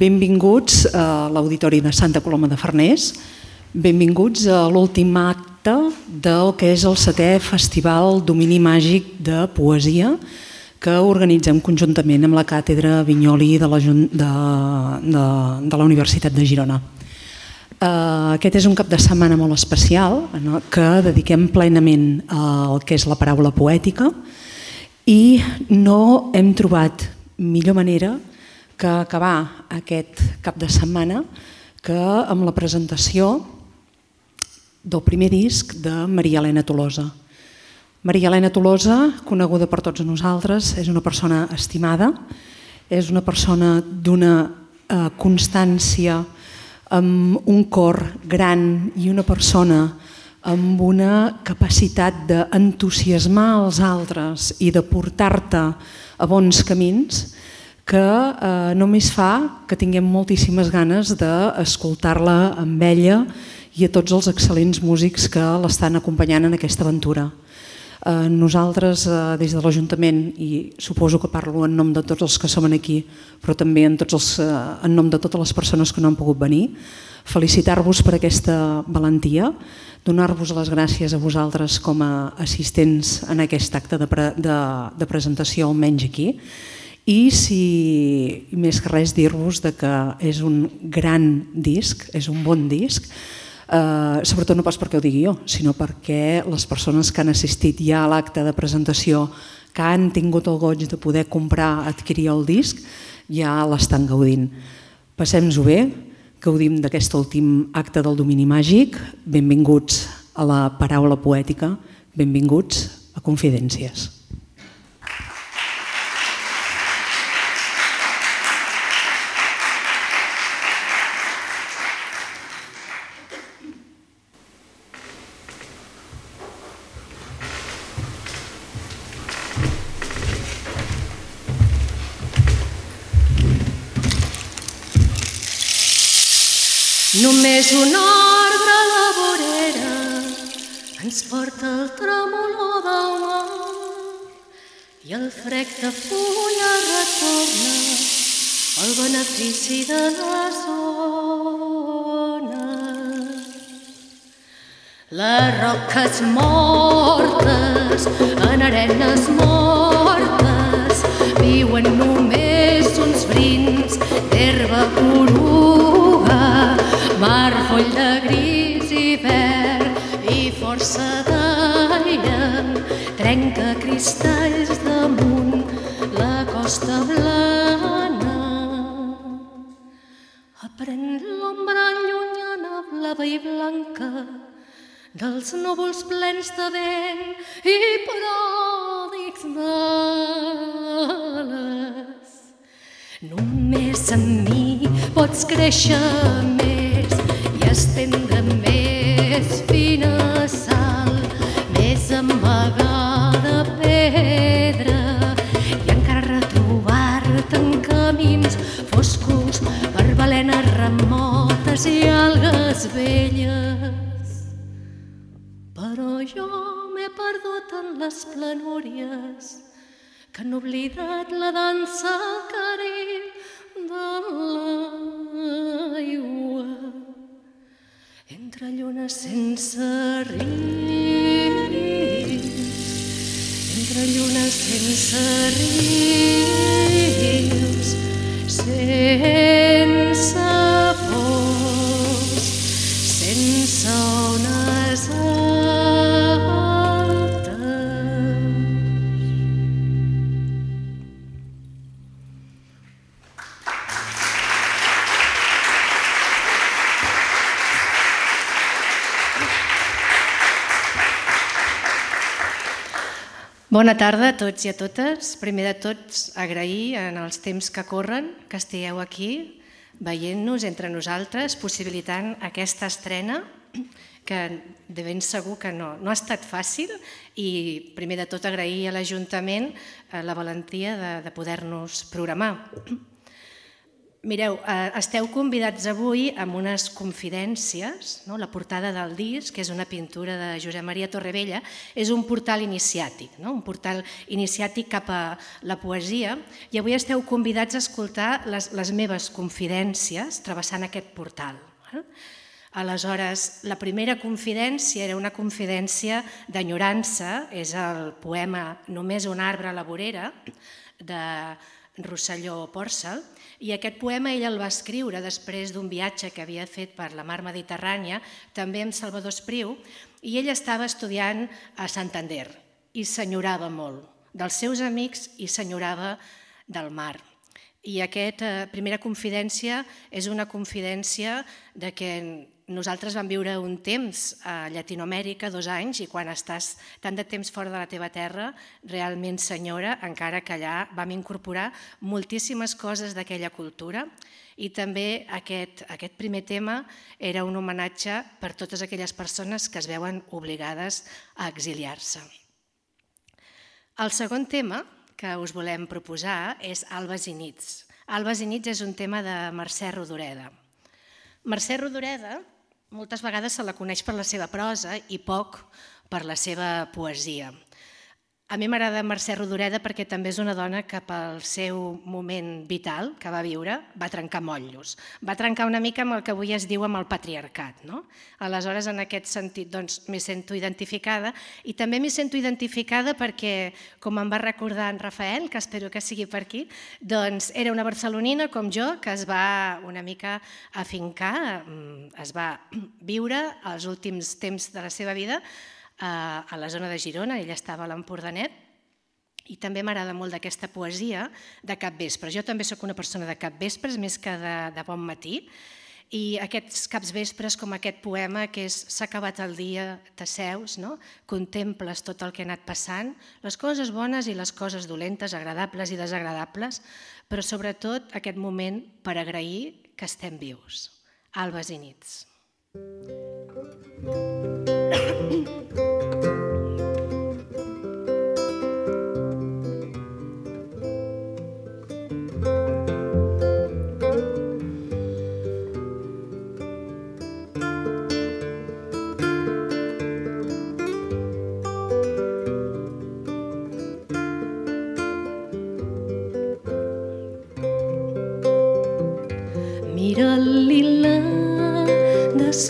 benvinguts a l'Auditori de Santa Coloma de Farners, benvinguts a l'últim acte del que és el setè Festival Domini Màgic de Poesia que organitzem conjuntament amb la Càtedra Vinyoli de la, de, de, de la Universitat de Girona. Uh, aquest és un cap de setmana molt especial no? que dediquem plenament al que és la paraula poètica i no hem trobat millor manera que acabar aquest cap de setmana que amb la presentació del primer disc de Maria Helena Tolosa. Maria Helena Tolosa, coneguda per tots nosaltres, és una persona estimada, és una persona d'una eh, constància amb un cor gran i una persona amb una capacitat d'entusiasmar els altres i de portar-te a bons camins que eh, només fa que tinguem moltíssimes ganes d'escoltar-la amb ella i a tots els excel·lents músics que l'estan acompanyant en aquesta aventura. Eh, nosaltres, eh, des de l'Ajuntament, i suposo que parlo en nom de tots els que som aquí, però també en, tots els, eh, en nom de totes les persones que no han pogut venir, felicitar-vos per aquesta valentia, donar-vos les gràcies a vosaltres com a assistents en aquest acte de, pre de, de presentació, almenys aquí, i si més que res dir-vos que és un gran disc, és un bon disc, eh, sobretot no pas perquè ho digui jo, sinó perquè les persones que han assistit ja a l'acte de presentació, que han tingut el goig de poder comprar, adquirir el disc, ja l'estan gaudint. Passem-nos-ho bé, gaudim d'aquest últim acte del domini màgic, benvinguts a la paraula poètica, benvinguts a Confidències. Només un arbre a la vorera ens porta el tremolor del mar i el frec de fulla retorna el benefici de les ones. Les roques mortes en arenes mortes viuen només uns brins d'herba poruga blava i blanca dels núvols plens de vent i pròdics d'ales. Només amb mi pots créixer més estendre més fina sal, més amagada remotes i algues velles. Però jo m'he perdut en les planúries que han oblidat la dansa carib de l'aigua entre llunes sense rius, entre llunes sense rius, sense Bona tarda a tots i a totes. Primer de tots, agrair en els temps que corren que estigueu aquí veient-nos entre nosaltres, possibilitant aquesta estrena que de ben segur que no, no ha estat fàcil i primer de tot agrair a l'Ajuntament eh, la valentia de, de poder-nos programar. Mireu, eh, esteu convidats avui amb unes confidències, no? la portada del disc, que és una pintura de Josep Maria Torrevella, és un portal iniciàtic, no? un portal iniciàtic cap a la poesia, i avui esteu convidats a escoltar les, les meves confidències travessant aquest portal. Eh? Aleshores, la primera confidència era una confidència d'enyorança, és el poema Només un arbre a la vorera, de Rosselló Pòrcel, i aquest poema ell el va escriure després d'un viatge que havia fet per la mar Mediterrània, també amb Salvador Espriu, i ell estava estudiant a Santander i s'enyorava molt dels seus amics i s'enyorava del mar. I aquesta eh, primera confidència és una confidència de que nosaltres vam viure un temps a Llatinoamèrica, dos anys, i quan estàs tant de temps fora de la teva terra, realment senyora, encara que allà vam incorporar moltíssimes coses d'aquella cultura i també aquest, aquest primer tema era un homenatge per totes aquelles persones que es veuen obligades a exiliar-se. El segon tema que us volem proposar és Albes i nits. Albes i nits és un tema de Mercè Rodoreda. Mercè Rodoreda moltes vegades se la coneix per la seva prosa i poc per la seva poesia. A mi m'agrada Mercè Rodoreda perquè també és una dona que pel seu moment vital que va viure va trencar motllos. Va trencar una mica amb el que avui es diu amb el patriarcat. No? Aleshores, en aquest sentit, doncs, m'hi sento identificada i també m'hi sento identificada perquè, com em va recordar en Rafael, que espero que sigui per aquí, doncs era una barcelonina com jo que es va una mica afincar, mm, es va viure els últims temps de la seva vida a la zona de Girona, ella estava a l'Empordanet, i també m'agrada molt d'aquesta poesia de cap vespre. Jo també sóc una persona de cap vespres, més que de, de bon matí, i aquests caps vespres, com aquest poema, que és s'ha acabat el dia, t'asseus, no? contemples tot el que ha anat passant, les coses bones i les coses dolentes, agradables i desagradables, però sobretot aquest moment per agrair que estem vius. Albes i nits.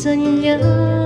怎样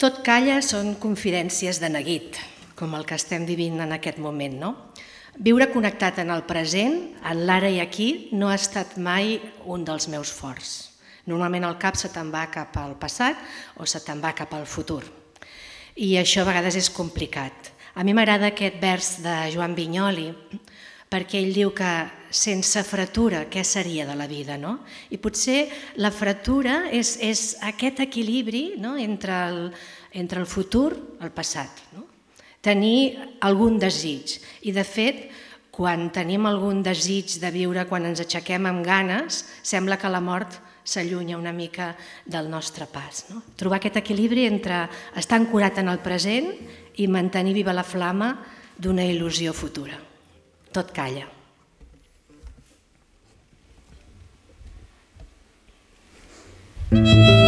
Tot calla són confidències de neguit, com el que estem vivint en aquest moment, no? Viure connectat en el present, en l'ara i aquí, no ha estat mai un dels meus forts. Normalment el cap se te'n va cap al passat o se te'n va cap al futur. I això a vegades és complicat. A mi m'agrada aquest vers de Joan Vinyoli, perquè ell diu que sense fretura què seria de la vida, no? I potser la fretura és, és aquest equilibri no? entre, el, entre el futur i el passat. No? Tenir algun desig. I de fet, quan tenim algun desig de viure, quan ens aixequem amb ganes, sembla que la mort s'allunya una mica del nostre pas. No? Trobar aquest equilibri entre estar ancorat en el present i mantenir viva la flama d'una il·lusió futura. Tot calla. Tot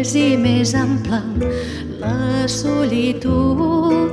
més i més ampla la solitud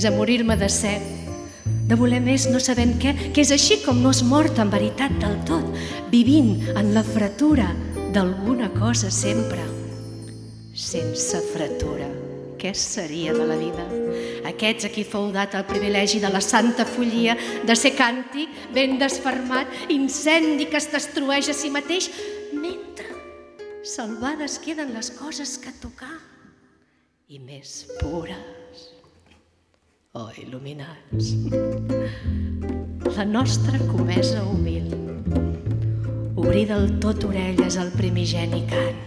fins a morir-me de set, de voler més no sabent què, que és així com no es mort en veritat del tot, vivint en la fretura d'alguna cosa sempre. Sense fretura, què seria de la vida? Aquests a qui fou dat el privilegi de la santa follia de ser càntic, ben desfermat, incendi que es destrueix a si mateix, mentre salvades queden les coses que tocar i més pures o oh, il·luminats. La nostra comesa humil, obrir del tot orelles al primigeni cant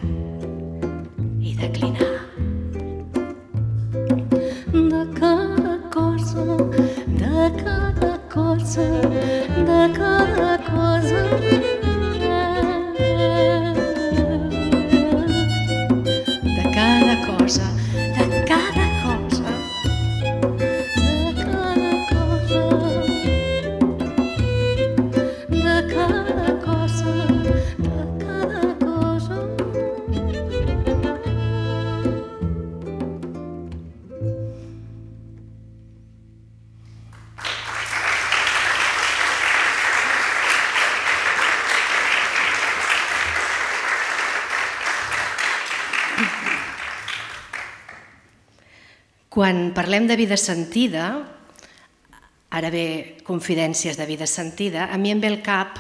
i declinar. De cada cosa, de cada cosa, de cada cosa. Quan parlem de vida sentida, ara ve confidències de vida sentida, a mi em ve el cap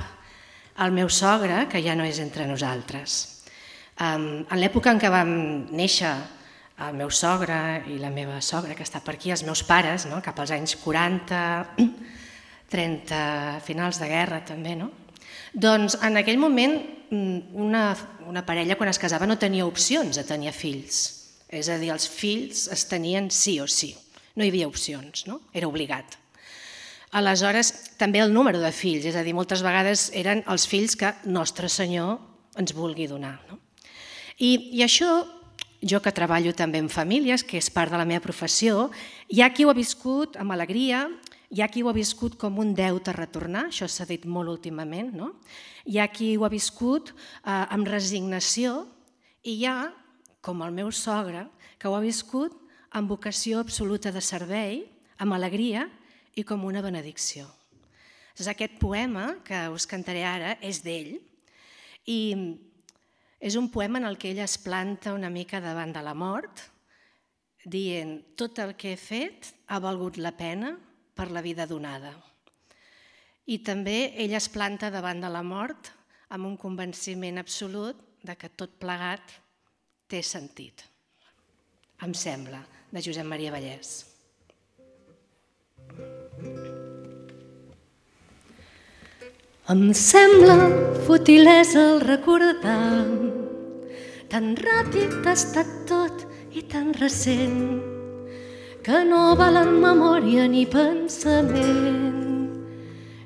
el meu sogre, que ja no és entre nosaltres. en l'època en què vam néixer el meu sogre i la meva sogra, que està per aquí, els meus pares, no? cap als anys 40, 30, finals de guerra també, no? Doncs en aquell moment mm, una, una parella quan es casava no tenia opcions de tenir fills és a dir, els fills es tenien sí o sí. No hi havia opcions, no? era obligat. Aleshores, també el número de fills, és a dir, moltes vegades eren els fills que Nostre Senyor ens vulgui donar. No? I, I això, jo que treballo també en famílies, que és part de la meva professió, hi ha qui ho ha viscut amb alegria, hi ha qui ho ha viscut com un deute a retornar, això s'ha dit molt últimament, no? hi ha qui ho ha viscut eh, amb resignació i hi ha com el meu sogre, que ho ha viscut amb vocació absoluta de servei, amb alegria i com una benedicció. És aquest poema que us cantaré ara és d'ell i és un poema en el que ell es planta una mica davant de la mort, dient tot el que he fet ha valgut la pena per la vida donada. I també ell es planta davant de la mort amb un convenciment absolut de que tot plegat té sentit. Em sembla, de Josep Maria Vallès. Em sembla futilesa el recordar tan ràpid ha estat tot i tan recent que no valen memòria ni pensament.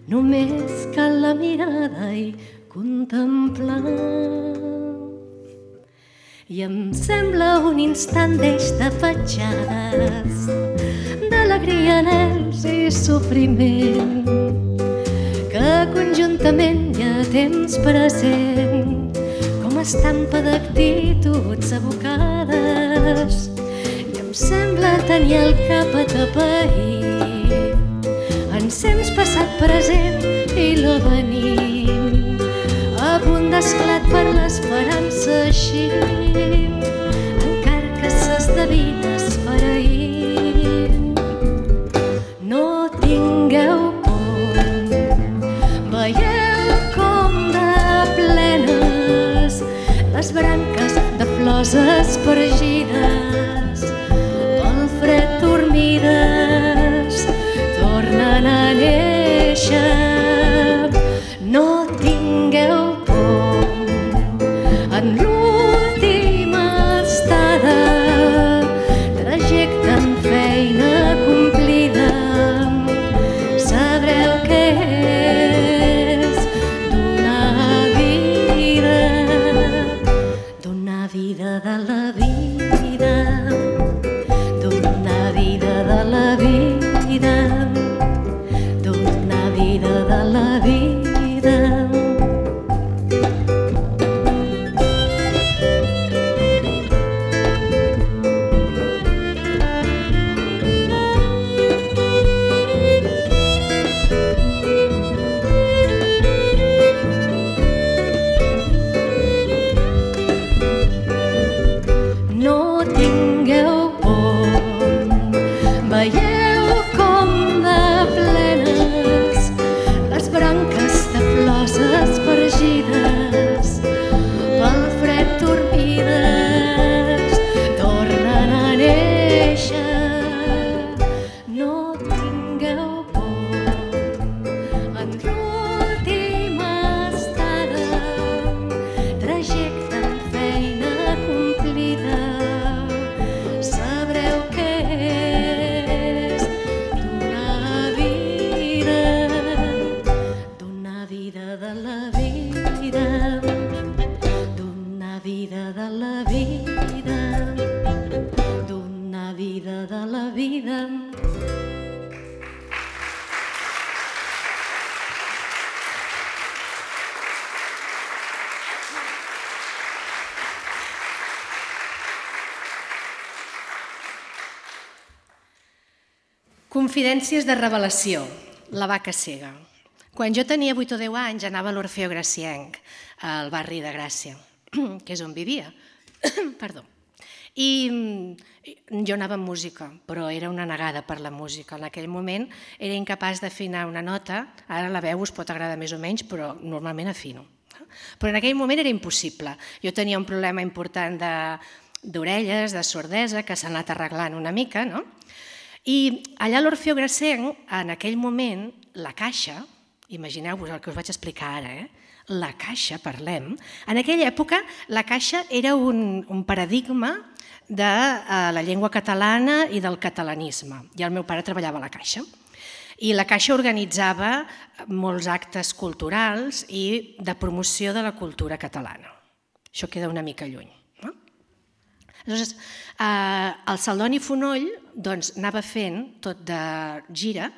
Només cal la mirada i contemplar i em sembla un instant d'eix de fatxades d'alegria, anels i sofriment que conjuntament hi ha temps present com a estampa d'actituds abocades. I em sembla tenir el cap a tapair en temps passat present i l'avenir a punt d'esclat per l'esperança així, encara que s'esdevina esfereint. No tingueu por, veieu com de plenes les branques de flors espargides Confidències de revelació, la vaca cega. Quan jo tenia 8 o 10 anys anava a l'Orfeo Gracienc, al barri de Gràcia, que és on vivia. Perdó. I mm, jo anava amb música, però era una negada per la música. En aquell moment era incapaç d'afinar una nota, ara la veu us pot agradar més o menys, però normalment afino. Però en aquell moment era impossible. Jo tenia un problema important d'orelles, de, de sordesa, que s'ha anat arreglant una mica, no? I allà l'Orfeo Gracenc, en aquell moment, la caixa, imagineu-vos el que us vaig explicar ara, eh? la caixa, parlem, en aquella època la caixa era un, un paradigma de uh, la llengua catalana i del catalanisme, i el meu pare treballava a la caixa. I la Caixa organitzava molts actes culturals i de promoció de la cultura catalana. Això queda una mica lluny. No? Aleshores, eh, el Saldoni Fonoll doncs, anava fent tot de gira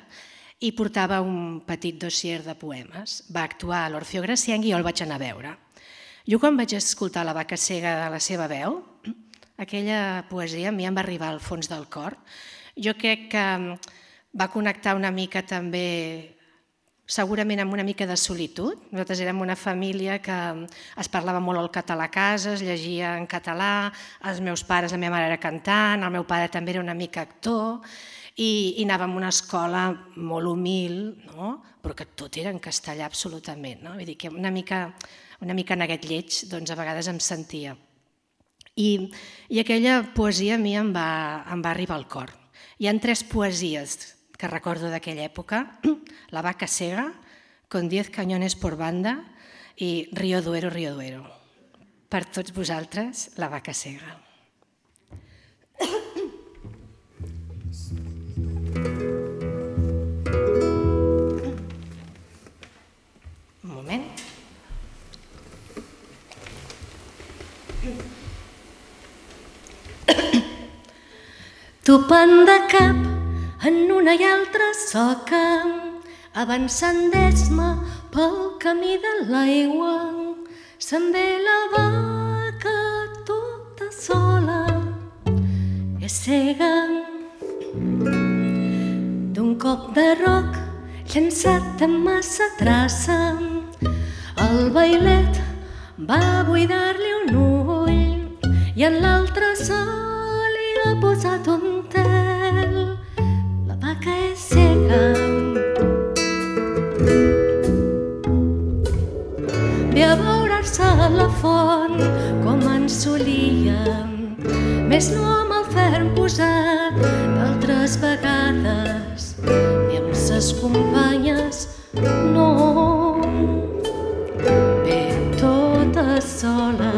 i portava un petit dossier de poemes. Va actuar a l'Orfeo Gracienc i jo el vaig anar a veure. Jo quan vaig escoltar la vaca cega de la seva veu, aquella poesia a mi em va arribar al fons del cor. Jo crec que va connectar una mica també segurament amb una mica de solitud. Nosaltres érem una família que es parlava molt el català a casa, es llegia en català, els meus pares, la meva mare era cantant, el meu pare també era una mica actor, i, i anàvem a una escola molt humil, no? però que tot era en castellà absolutament. No? Vull dir que una mica, una mica en aquest lleig doncs a vegades em sentia. I, I aquella poesia a mi em va, em va arribar al cor. Hi han tres poesies que recordo d'aquella època, La vaca cega, con 10 cañones por banda i Río Duero, Río Duero. Per tots vosaltres, La vaca cega. Un moment. De cap en una i altra soca, avançant d'esma pel camí de l'aigua, se'n ve la vaca tota sola, és cega. D'un cop de roc llançat en massa traça, el bailet va buidar-li un ull i en l'altre se li ha posat un tel cega. Ve a veure-se a la font com en solíem, més no amb el ferm posat d'altres vegades, ni amb ses companyes, no. Ve tota sola.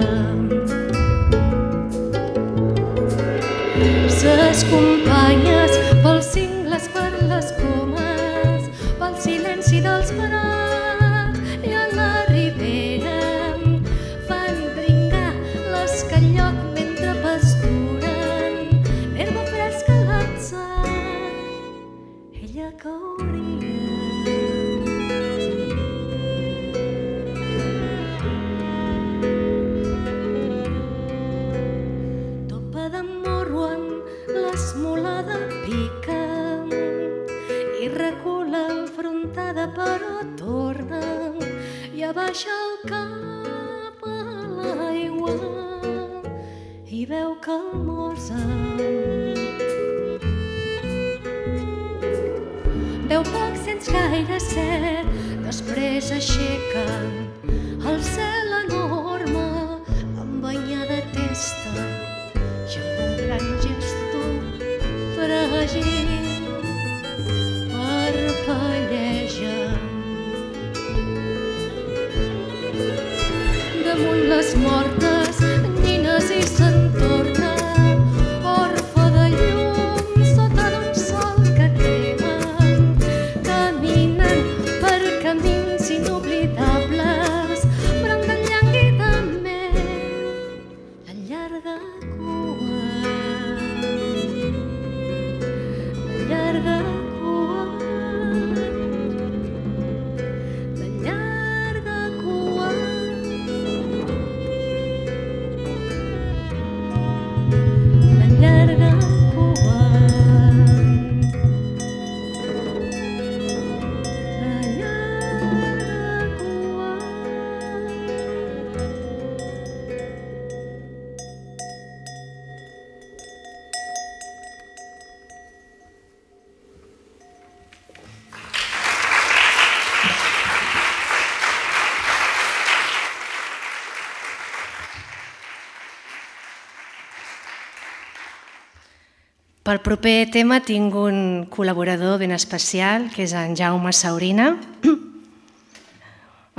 Pel proper tema tinc un col·laborador ben especial, que és en Jaume Saurina.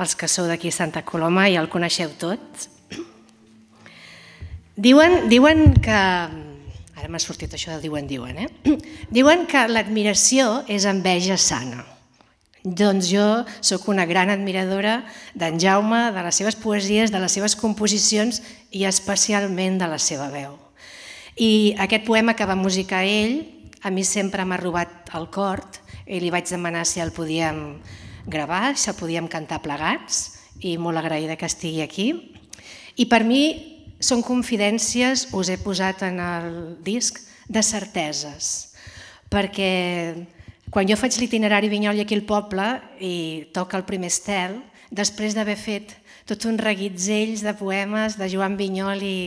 Els que sou d'aquí Santa Coloma ja el coneixeu tots. Diuen, diuen que... Ara m'ha sortit això de diuen, diuen, eh? Diuen que l'admiració és enveja sana. Doncs jo sóc una gran admiradora d'en Jaume, de les seves poesies, de les seves composicions i especialment de la seva veu. I aquest poema que va musicar ell, a mi sempre m'ha robat el cor i li vaig demanar si el podíem gravar, si el podíem cantar plegats i molt agraïda que estigui aquí. I per mi són confidències, us he posat en el disc, de certeses, perquè quan jo faig l'itinerari Vinyol i aquí al poble i toca el primer estel, després d'haver fet tot un reguitzell de poemes de Joan Vinyol i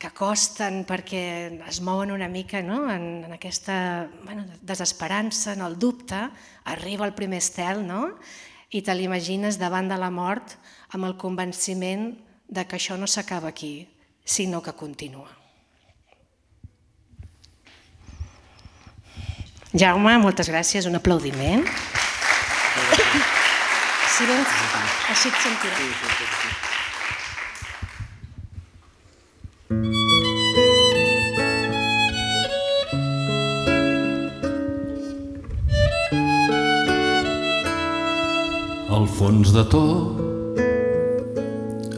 que costen perquè es mouen una mica no? en, en aquesta bueno, desesperança, en el dubte, arriba el primer estel no? i te l'imagines davant de la mort amb el convenciment de que això no s'acaba aquí, sinó que continua. Jaume, moltes gràcies, un aplaudiment. Si vens, així et sentirà. Al fons de tot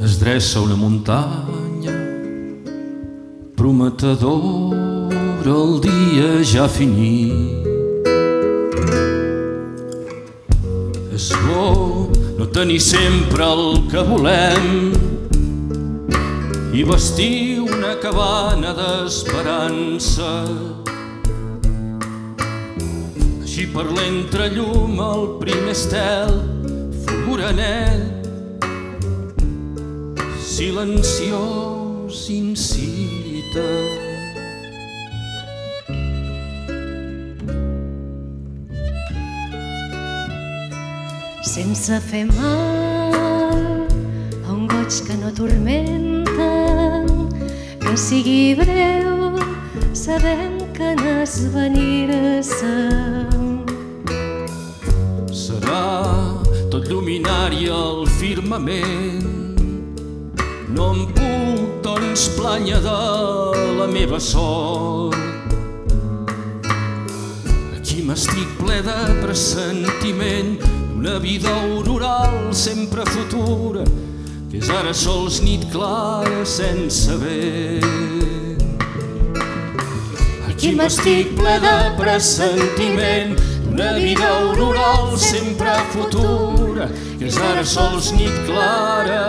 es dreça una muntanya prometedora el dia ja finit. És bo no tenir sempre el que volem i vestir una cabana d'esperança. Així per l'entrellum el primer estel fulguranet silenciós incita. Sense fer mal a un goig que no tormenta que sigui breu sabem que n'esvenir-se serà tot lluminari al firmament. No em puc doncs planya de la meva sort. Aquí m'estic ple de pressentiment d'una vida auroral sempre futura que és ara sols nit clara sense vent. Aquí m'estic ple de pressentiment d'una vida auroral sempre futura. Que és ara sols nit clara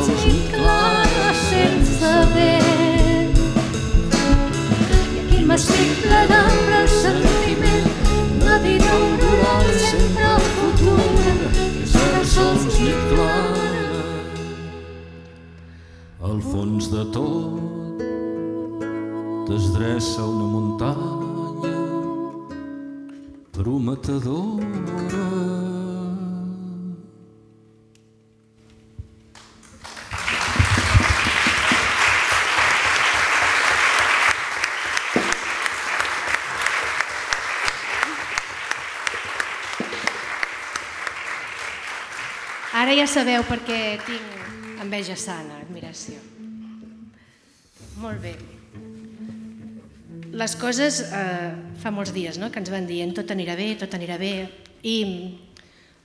nit clara sense vent i aquí m'estic ple de pressentiment una vida auroral sempre futura que és ara sols nit clara Al fons de tot es dreça una muntanya prometedora. Sabeu per què tinc enveja sana, admiració. Molt bé. les coses eh, fa molts dies no? que ens van dient tot anirà bé, tot anirà bé i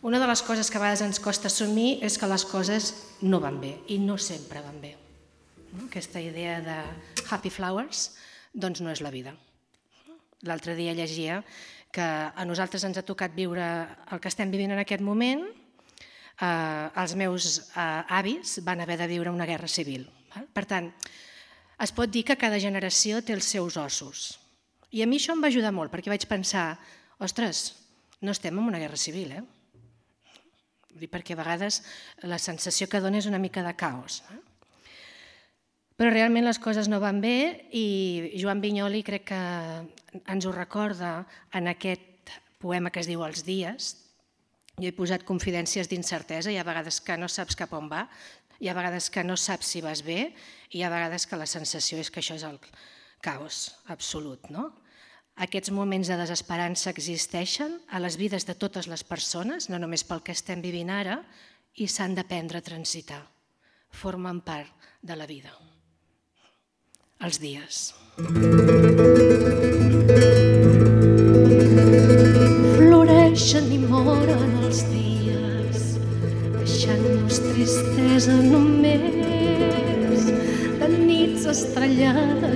una de les coses que a vegades ens costa assumir és que les coses no van bé i no sempre van bé. No? Aquesta idea de happy flowers doncs no és la vida. L'altre dia llegia que a nosaltres ens ha tocat viure el que estem vivint en aquest moment, eh, els meus eh, avis van haver de viure una guerra civil. Per tant, es pot dir que cada generació té els seus ossos. I a mi això em va ajudar molt, perquè vaig pensar, ostres, no estem en una guerra civil, eh? perquè a vegades la sensació que dona és una mica de caos. Eh? Però realment les coses no van bé i Joan Vinyoli crec que ens ho recorda en aquest poema que es diu Els dies. Jo he posat confidències d'incertesa, hi ha vegades que no saps cap on va, hi ha vegades que no saps si vas bé i hi ha vegades que la sensació és que això és el caos absolut. No? Aquests moments de desesperança existeixen a les vides de totes les persones, no només pel que estem vivint ara, i s'han d'aprendre a transitar. Formen part de la vida els dies. Floreixen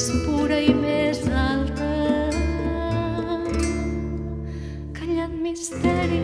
més pura i més alta. Callant misteri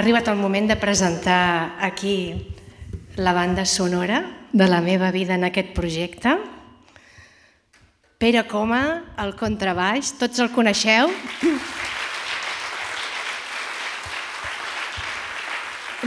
Ha arribat el moment de presentar aquí la banda sonora de la meva vida en aquest projecte. Pere Coma, el contrabaix, tots el coneixeu?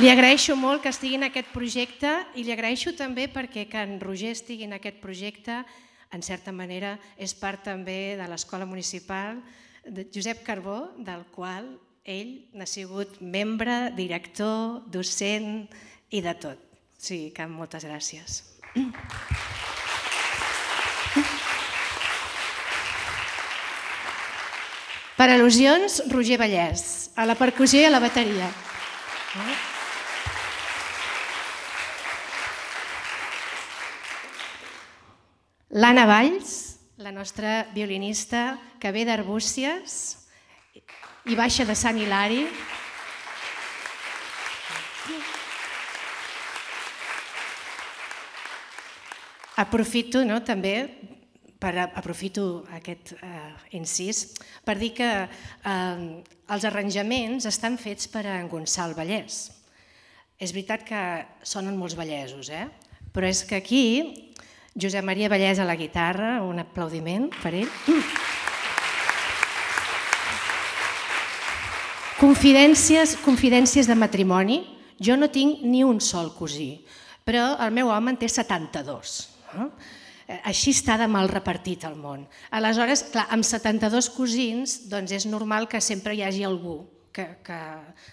Li agraeixo molt que estigui en aquest projecte i li agraeixo també perquè que en Roger estigui en aquest projecte en certa manera és part també de l'escola municipal de Josep Carbó, del qual ell n'ha sigut membre, director, docent i de tot. Sí, que moltes gràcies. Per al·lusions, Roger Vallès, a la percussió i a la bateria. L'Anna Valls, la nostra violinista que ve d'Arbúcies i baixa de Sant Hilari. Aprofito no, també per aprofito aquest eh, incís per dir que eh, els arranjaments estan fets per en Gonçal Vallès. És veritat que sonen molts vallesos, eh? però és que aquí Josep Maria Vallès a la guitarra, un aplaudiment per ell. Confidències, confidències de matrimoni. Jo no tinc ni un sol cosí, però el meu home en té 72. No? Així està de mal repartit el món. Aleshores, clar, amb 72 cosins doncs és normal que sempre hi hagi algú que, que,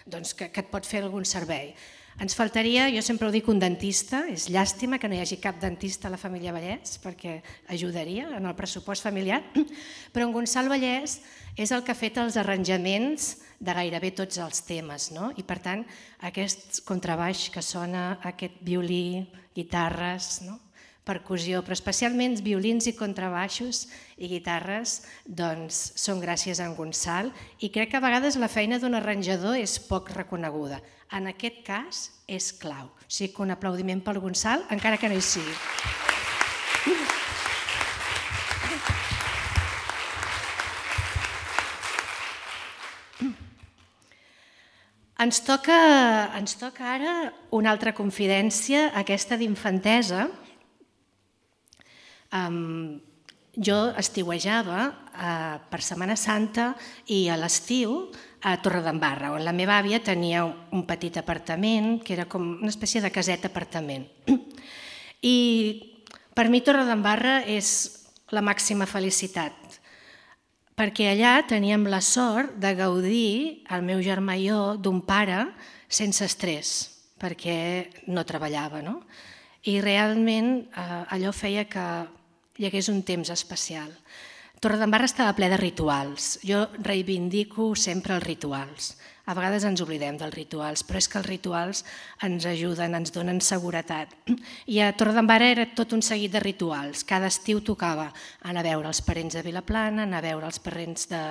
doncs, que, que et pot fer algun servei. Ens faltaria, jo sempre ho dic, un dentista. És llàstima que no hi hagi cap dentista a la família Vallès perquè ajudaria en el pressupost familiar. Però en Gonçal Vallès és el que ha fet els arranjaments de gairebé tots els temes. No? I per tant, aquest contrabaix que sona, aquest violí, guitarres, no? percussió, però especialment violins i contrabaixos i guitarres doncs, són gràcies a en Gonçal i crec que a vegades la feina d'un arranjador és poc reconeguda. En aquest cas és clau. O sigui que un aplaudiment pel Gonçal, encara que no hi sigui. Ens toca, ens toca ara una altra confidència, aquesta d'infantesa, Um, jo estiuejava uh, per Setmana Santa i a l'estiu a Torredembarra, on la meva àvia tenia un petit apartament, que era com una espècie de caset-apartament. I per mi Torredembarra és la màxima felicitat, perquè allà teníem la sort de gaudir, el meu germà i jo, d'un pare sense estrès, perquè no treballava. No? I realment eh, allò feia que hi hagués un temps especial. Torredembarra estava ple de rituals. Jo reivindico sempre els rituals. A vegades ens oblidem dels rituals, però és que els rituals ens ajuden, ens donen seguretat. I a Torredembarra era tot un seguit de rituals. Cada estiu tocava anar a veure els parents de Vilaplana, anar a veure els parents de,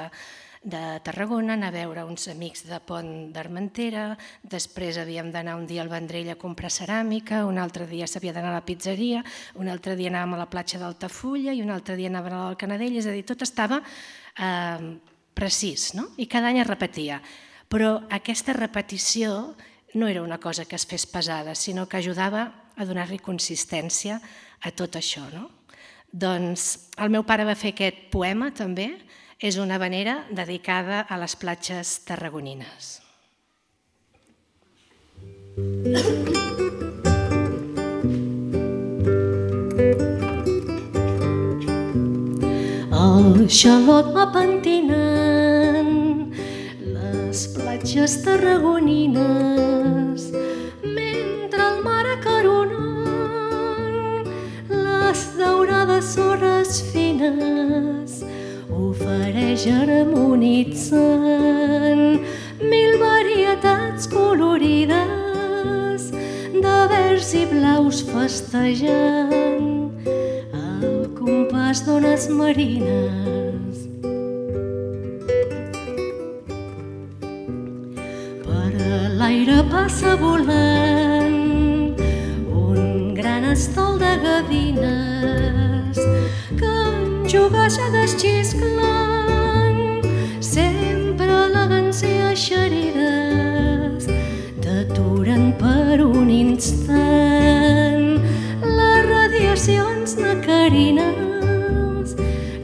de Tarragona, anar a veure uns amics de Pont d'Armentera, després havíem d'anar un dia al Vendrell a comprar ceràmica, un altre dia s'havia d'anar a la pizzeria, un altre dia anàvem a la platja d'Altafulla i un altre dia anàvem al Canadell, és a dir, tot estava eh, precís, no? i cada any es repetia. Però aquesta repetició no era una cosa que es fes pesada, sinó que ajudava a donar-li consistència a tot això. No? Doncs el meu pare va fer aquest poema també, és una vanera dedicada a les platges tarragonines. El xalot va pentinant les platges tarragonines mentre el mar acaronant les daurades sorres fines ofereix harmonitzant mil varietats colorides de verds i blaus festejant al compàs d'ones marines. Per l'aire passa volant un gran estol de gavines que jugades xisclant, sempre elegants i eixerides, t'aturen per un instant. Les radiacions nacarines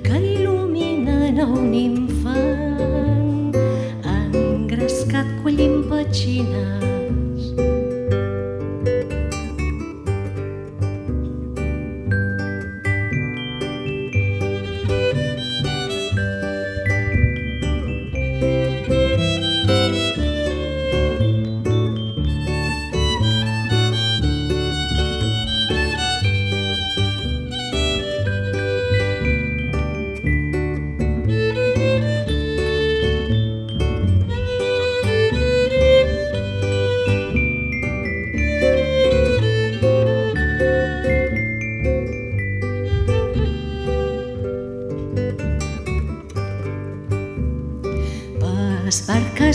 que il·luminen a un infant. Engrescat collint petxines.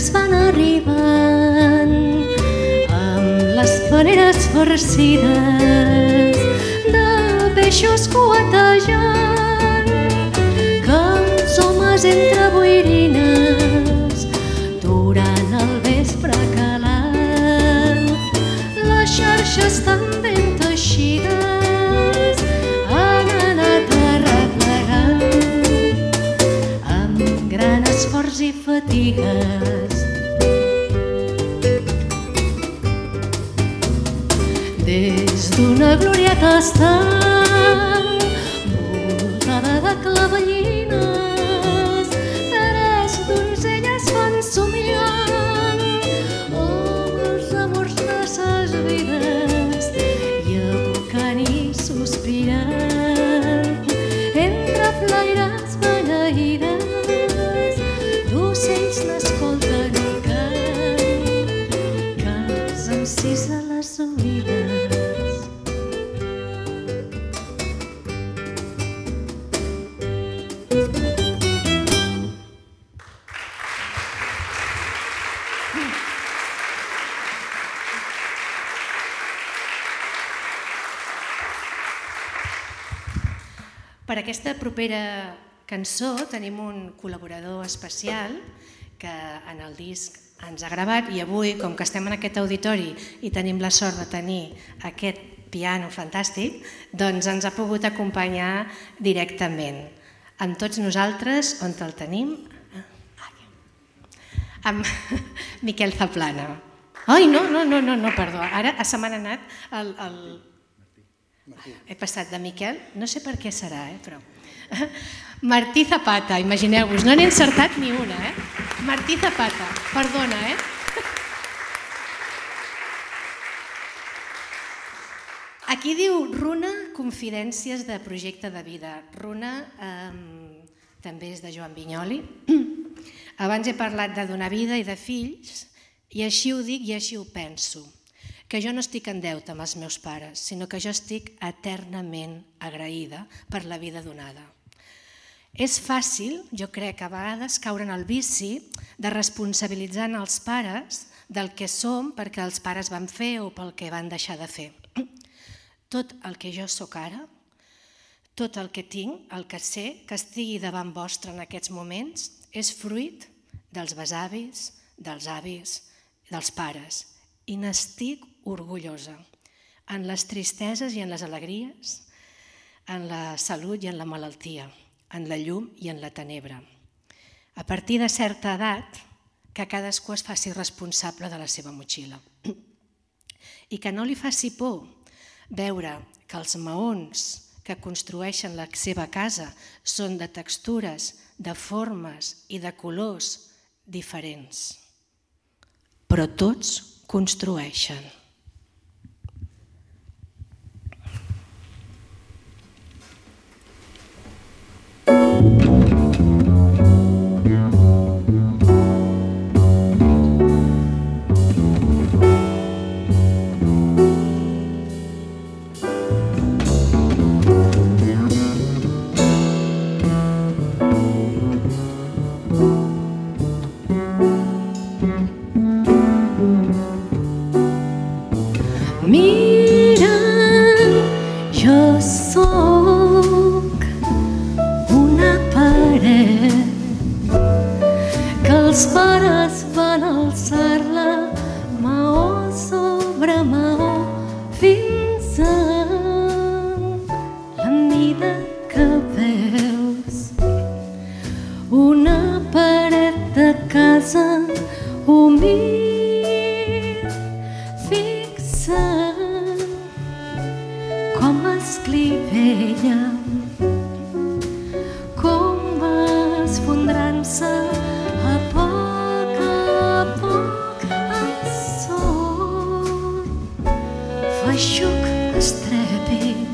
hores van arribant. Amb les paneres farcides de peixos cuetejant que els homes entre buiris last time propera cançó tenim un col·laborador especial que en el disc ens ha gravat i avui, com que estem en aquest auditori i tenim la sort de tenir aquest piano fantàstic, doncs ens ha pogut acompanyar directament. Amb tots nosaltres, on el tenim? Amb Miquel Zaplana. Ai, no, no, no, no, no perdó. Ara se m'ha anat el, el, he passat de Miquel, no sé per què serà, eh, però... Martí Zapata, imagineu-vos, no n'he encertat ni una, eh? Martí Zapata, perdona, eh? Aquí diu Runa, confidències de projecte de vida. Runa eh, també és de Joan Vinyoli. Abans he parlat de donar vida i de fills, i així ho dic i així ho penso que jo no estic en deute amb els meus pares, sinó que jo estic eternament agraïda per la vida donada. És fàcil, jo crec, a vegades caure en el vici de responsabilitzar els pares del que som perquè els pares van fer o pel que van deixar de fer. Tot el que jo sóc ara, tot el que tinc, el que sé, que estigui davant vostre en aquests moments, és fruit dels besavis, dels avis, dels pares. I n'estic orgullosa en les tristeses i en les alegries, en la salut i en la malaltia, en la llum i en la tenebra. A partir de certa edat, que cadascú es faci responsable de la seva motxilla. I que no li faci por veure que els maons que construeixen la seva casa són de textures, de formes i de colors diferents. Però tots construeixen. Com esclivella com esfondrant-se a poc a poc el sol feixuc estrèpit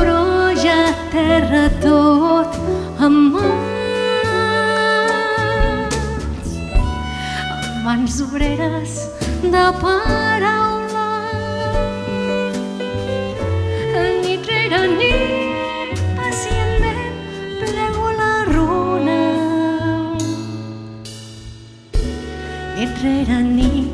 però ja terra tot amb mans. Mans obreres de paraula nit rere nit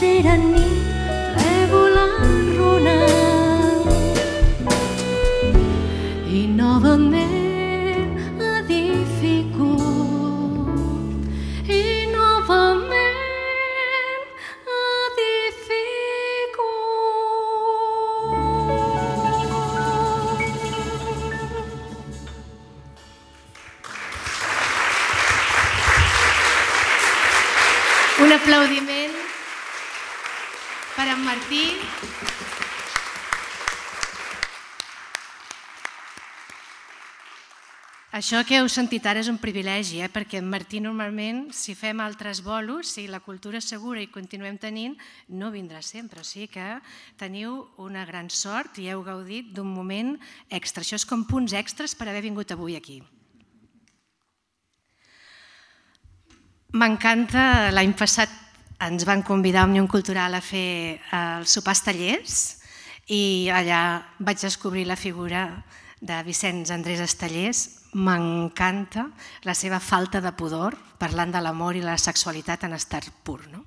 Nit rere nit, Això que heu sentit ara és un privilegi, eh? perquè en Martí normalment, si fem altres bolos, si la cultura és segura i continuem tenint, no vindrà sempre. O sigui que teniu una gran sort i heu gaudit d'un moment extra. Això és com punts extras per haver vingut avui aquí. M'encanta, l'any passat ens van convidar a Òmnium Cultural a fer els sopars tallers i allà vaig descobrir la figura de Vicenç Andrés Estallers. M'encanta la seva falta de pudor parlant de l'amor i la sexualitat en estat pur. No?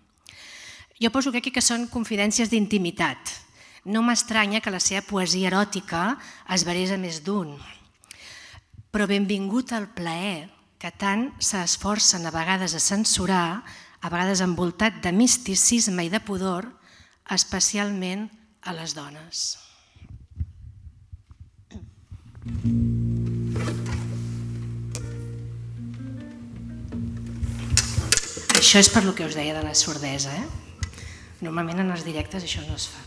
Jo poso aquí que són confidències d'intimitat. No m'estranya que la seva poesia eròtica es verés a més d'un. Però benvingut al plaer que tant s'esforcen a vegades a censurar, a vegades envoltat de misticisme i de pudor, especialment a les dones. Això és per lo que us deia de la sordesa. Eh? Normalment en els directes això no es fa.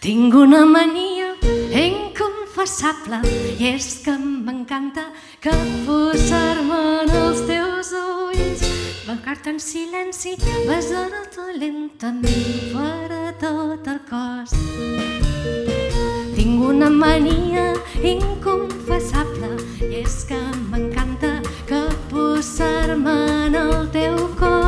Tinc una mania inconfessable i és que m'encanta que posar-me en els teus ulls Bancar-te en silenci, besar-te lentament per a tot el cos. Tinc una mania inconfessable i és que m'encanta posar-me en el teu cos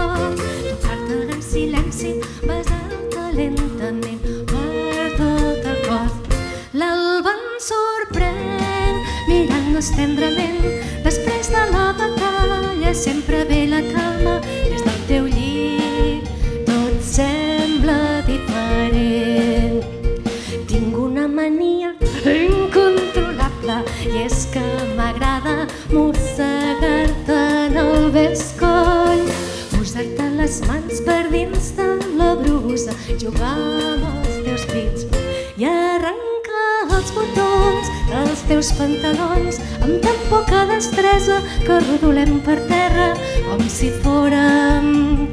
que rodolem per terra com si fórem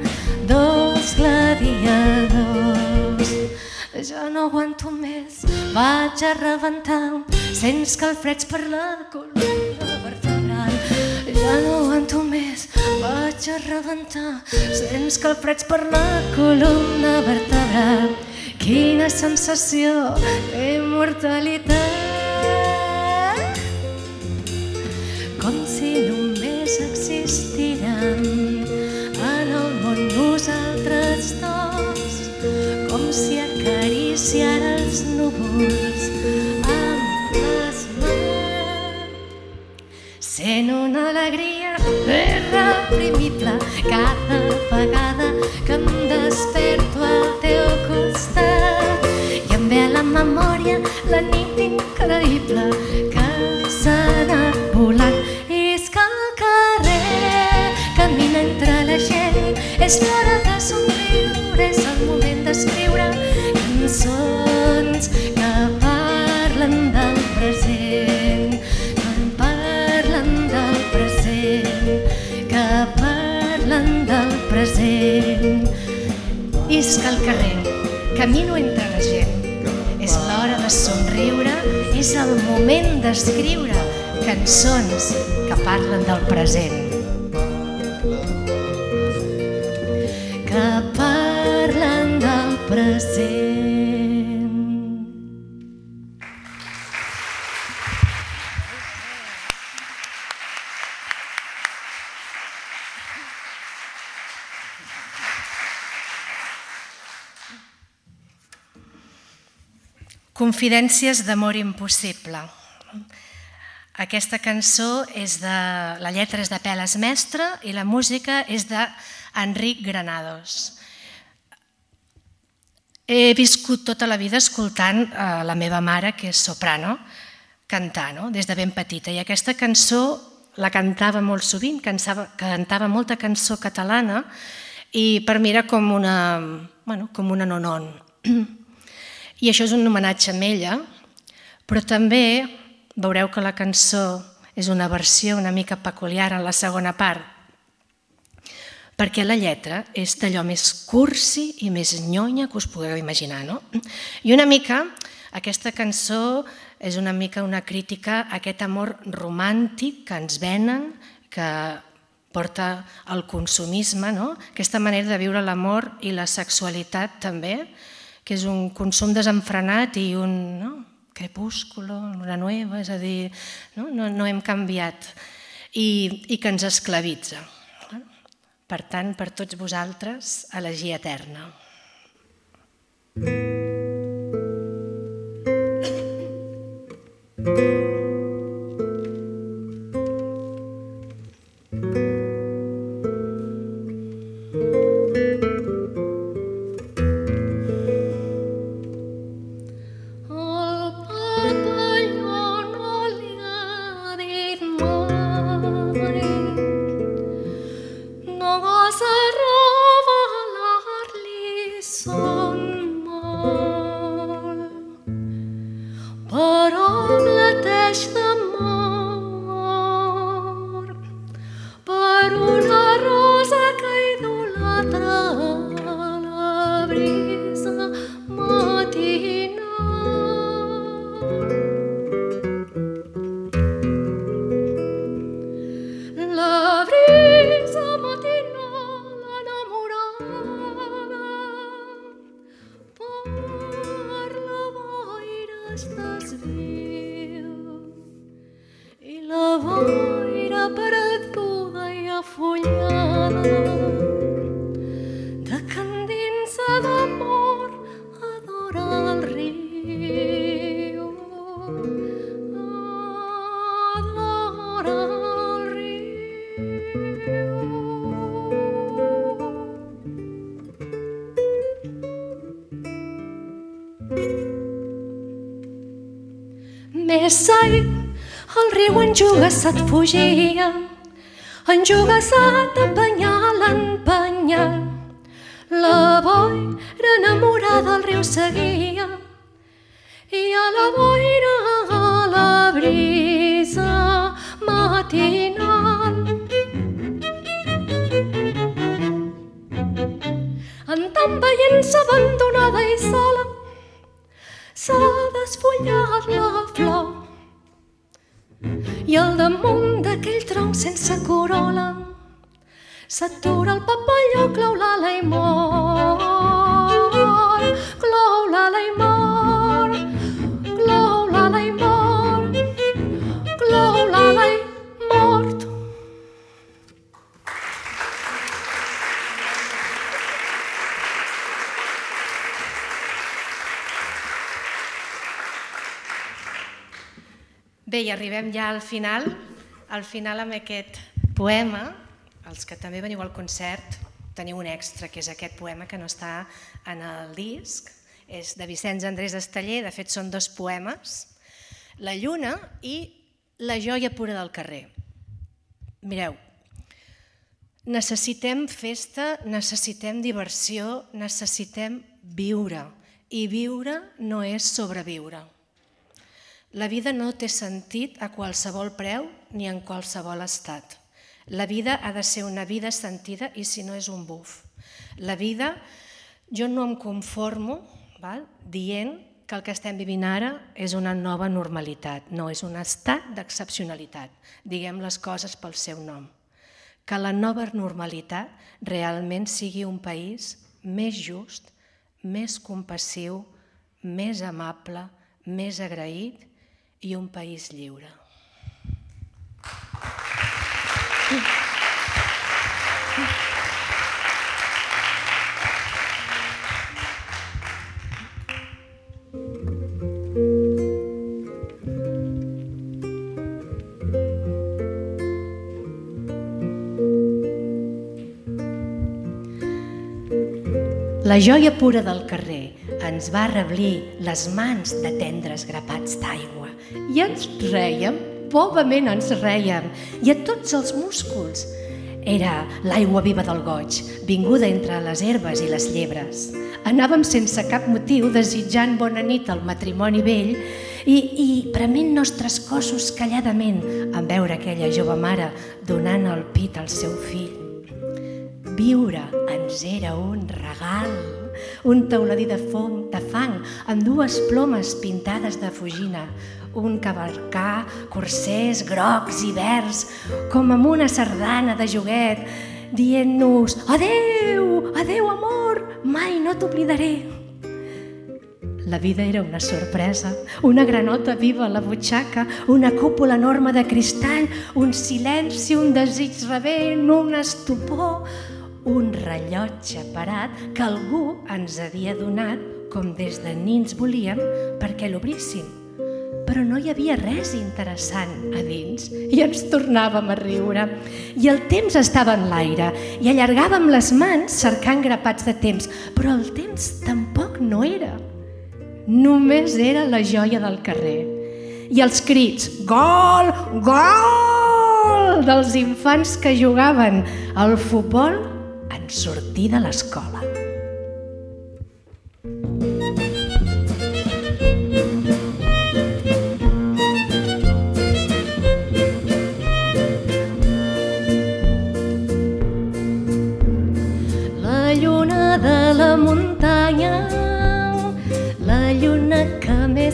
dos gladiadors. Ja no aguanto més, vaig a rebentar, sents calfreds per la columna vertebral. Ja no aguanto més, vaig a rebentar, sents calfreds per la columna vertebral. Quina sensació d'immortalitat és l'hora de somriure, és el moment d'escriure cançons que parlen del present, que parlen del present, que parlen del present. I és que al carrer camino entre la gent, és l'hora de somriure, és el moment d'escriure cançons que parlen del present. Confidències d'amor impossible. Aquesta cançó és de... La lletra és de Peles Mestre i la música és d'Enric Granados. He viscut tota la vida escoltant eh, la meva mare, que és soprano, cantar, no? des de ben petita. I aquesta cançó la cantava molt sovint, cantava, cantava molta cançó catalana i per mi era com una, bueno, com una nonon. I això és un homenatge a ella, però també veureu que la cançó és una versió una mica peculiar en la segona part, perquè la lletra és d'allò més cursi i més nyonya que us podeu imaginar. No? I una mica, aquesta cançó és una mica una crítica a aquest amor romàntic que ens venen, que porta al consumisme, no? aquesta manera de viure l'amor i la sexualitat també, que és un consum desenfrenat i un no? crepúsculo, una nueva, és a dir, no, no, no hem canviat, i, i que ens esclavitza. Per tant, per tots vosaltres, elegia eterna. El enjugassat fugia, enjugassat en penyal. La boira enamorada al riu seguia, s'atura el papalló, clou l'ala i mor. Clou l'ala i mor, clou l'ala i mor, clou l'ala i mort. Bé, i arribem ja al final, al final amb aquest poema, els que també veniu al concert teniu un extra, que és aquest poema que no està en el disc. És de Vicenç Andrés Esteller, de fet són dos poemes, La lluna i La joia pura del carrer. Mireu, necessitem festa, necessitem diversió, necessitem viure. I viure no és sobreviure. La vida no té sentit a qualsevol preu ni en qualsevol estat. La vida ha de ser una vida sentida i si no és un buf. La vida, jo no em conformo val, dient que el que estem vivint ara és una nova normalitat, no és un estat d'excepcionalitat. Diguem les coses pel seu nom. Que la nova normalitat realment sigui un país més just, més compassiu, més amable, més agraït i un país lliure. La joia pura del carrer ens va reblir les mans de tendres grapats d'aigua i ens rèiem, pobament ens rèiem, i a tots els músculs. Era l'aigua viva del goig, vinguda entre les herbes i les llebres. Anàvem sense cap motiu desitjant bona nit al matrimoni vell i, i prement nostres cossos calladament en veure aquella jove mare donant el pit al seu fill. Viure ens era un regal, un teuladí de, fong, de fang amb dues plomes pintades de fugina, un cavalcar corsers grocs i verds, com amb una sardana de joguet, dient-nos «Adeu, adeu, amor, mai no t'oblidaré». La vida era una sorpresa, una granota viva a la butxaca, una cúpula enorme de cristall, un silenci, un desig rebent, un estupor, un rellotge parat que algú ens havia donat com des de nins volíem perquè l'obríssim. Però no hi havia res interessant a dins i ens tornàvem a riure. I el temps estava en l'aire i allargàvem les mans cercant grapats de temps, però el temps tampoc no era. Només era la joia del carrer. I els crits «Gol! Gol!» dels infants que jugaven al futbol en sortir de l'escola.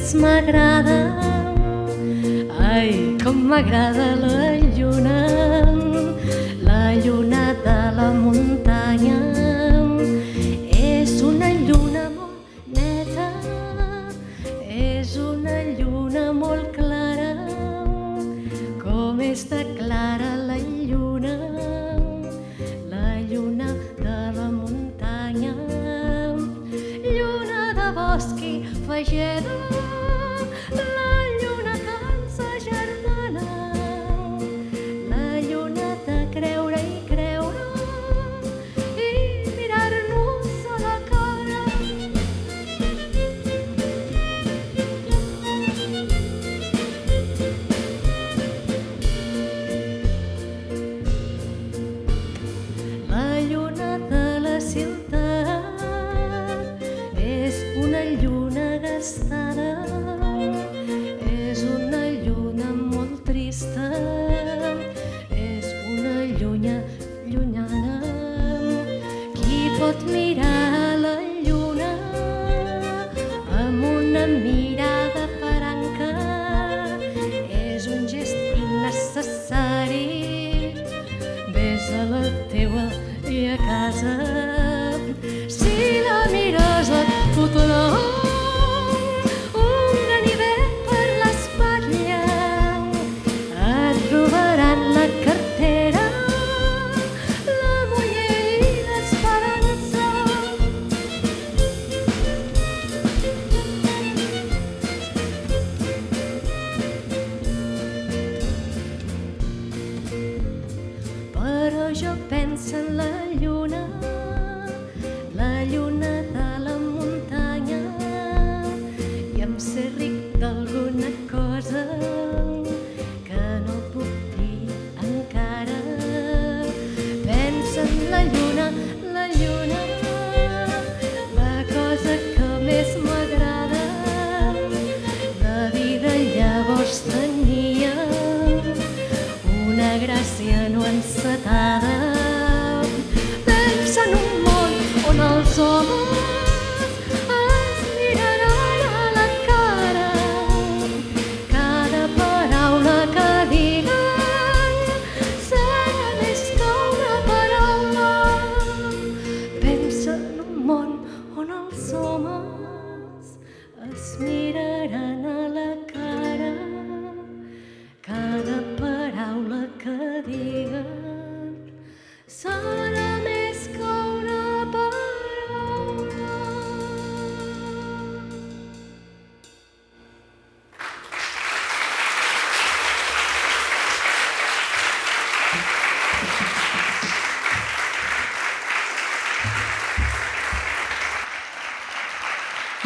Més m'agrada. Ai, com m'agrada la lluna,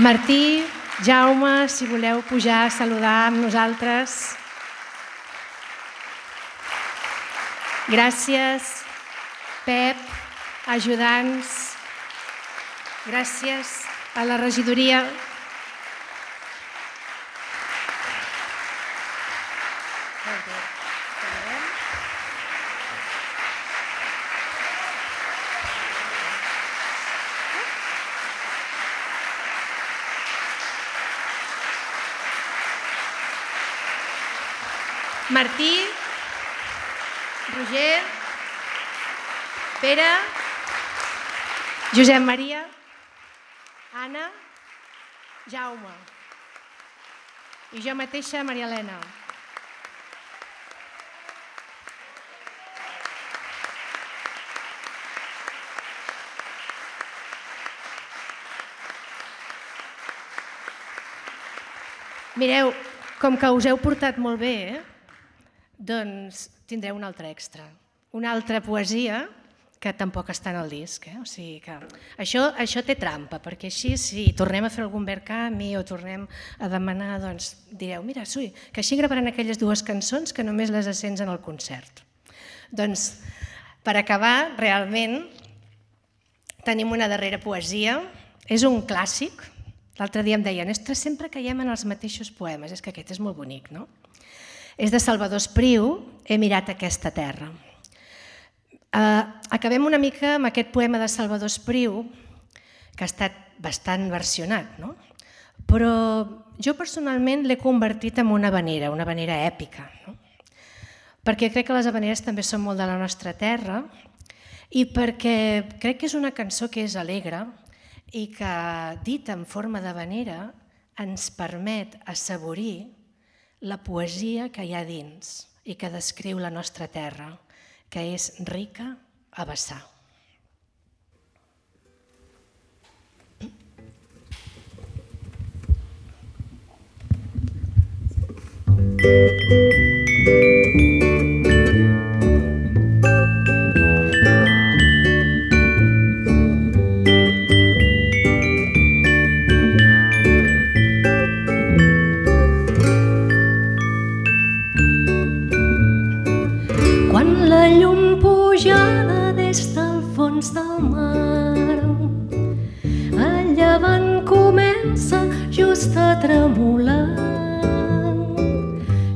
Martí, Jaume, si voleu pujar a saludar amb nosaltres. Gràcies, Pep, ajudants. Gràcies a la regidoria. Martí, Roger, Pere, Josep Maria, Anna, Jaume i jo mateixa, Maria Helena. Mireu, com que us heu portat molt bé, eh? Doncs tindreu un altre extra. Una altra poesia que tampoc està en el disc. Eh? O sigui que això, això té trampa, perquè així si tornem a fer algun verkami o tornem a demanar, doncs direu, mira, sui, que així gravaran aquelles dues cançons que només les ascens en el concert. Doncs, per acabar, realment, tenim una darrera poesia. És un clàssic. L'altre dia em deien, sempre caiem en els mateixos poemes. És que aquest és molt bonic, no? És de Salvador Espriu, He mirat aquesta terra. Uh, acabem una mica amb aquest poema de Salvador Espriu, que ha estat bastant versionat, no? però jo personalment l'he convertit en una vanera, una vanera èpica, no? perquè crec que les habaneres també són molt de la nostra terra i perquè crec que és una cançó que és alegre i que, dita en forma de vanera, ens permet assaborir la poesia que hi ha dins i que descriu la nostra terra, que és rica a vessar. Quan fons del mar, el llevant comença just a tremolar.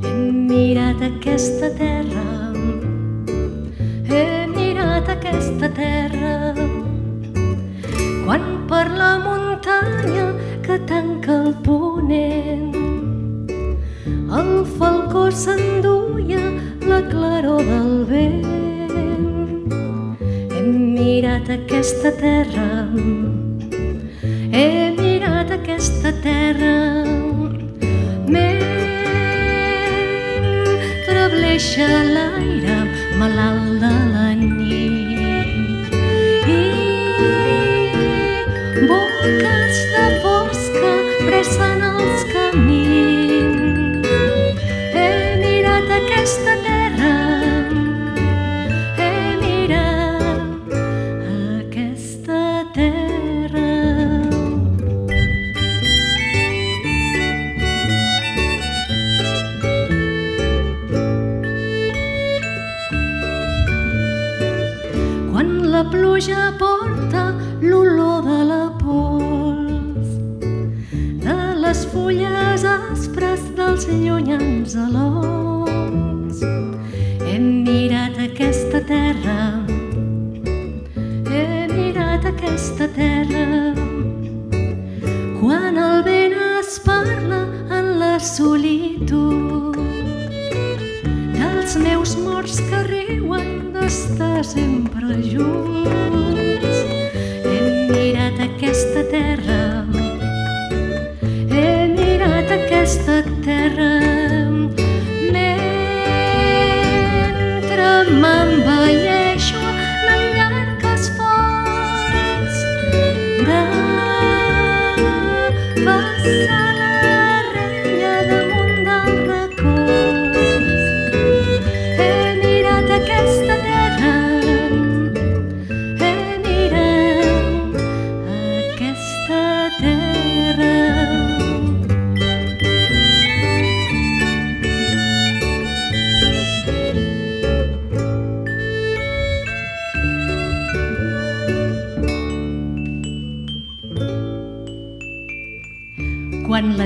Hem mirat aquesta terra, he mirat aquesta terra, quan per la muntanya que tanca el ponent el falcó s'enduia la claror del vent. Mirat aquesta terra, he mirat aquesta terra, mentre bleixa l'aire malalt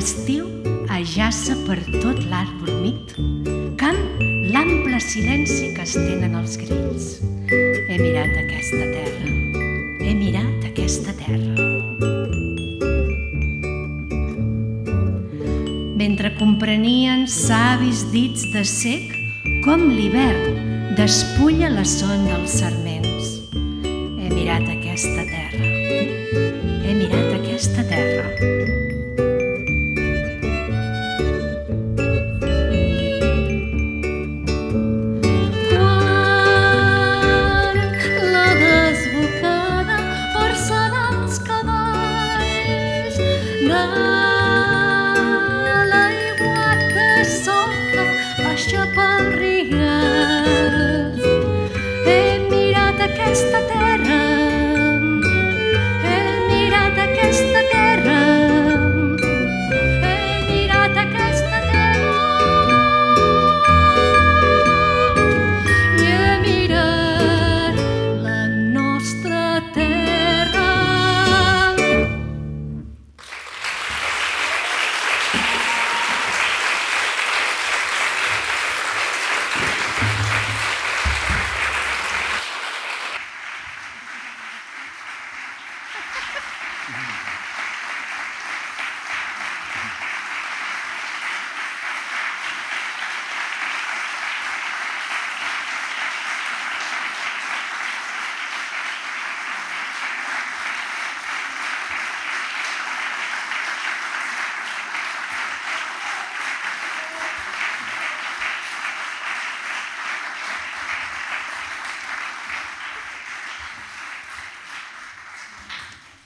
l'estiu ajaça per tot l'arbre humit, camp l'ample silenci que es tenen els grills. He mirat aquesta terra, he mirat aquesta terra. Mentre comprenien savis dits de sec com l'hivern despulla la son del sarment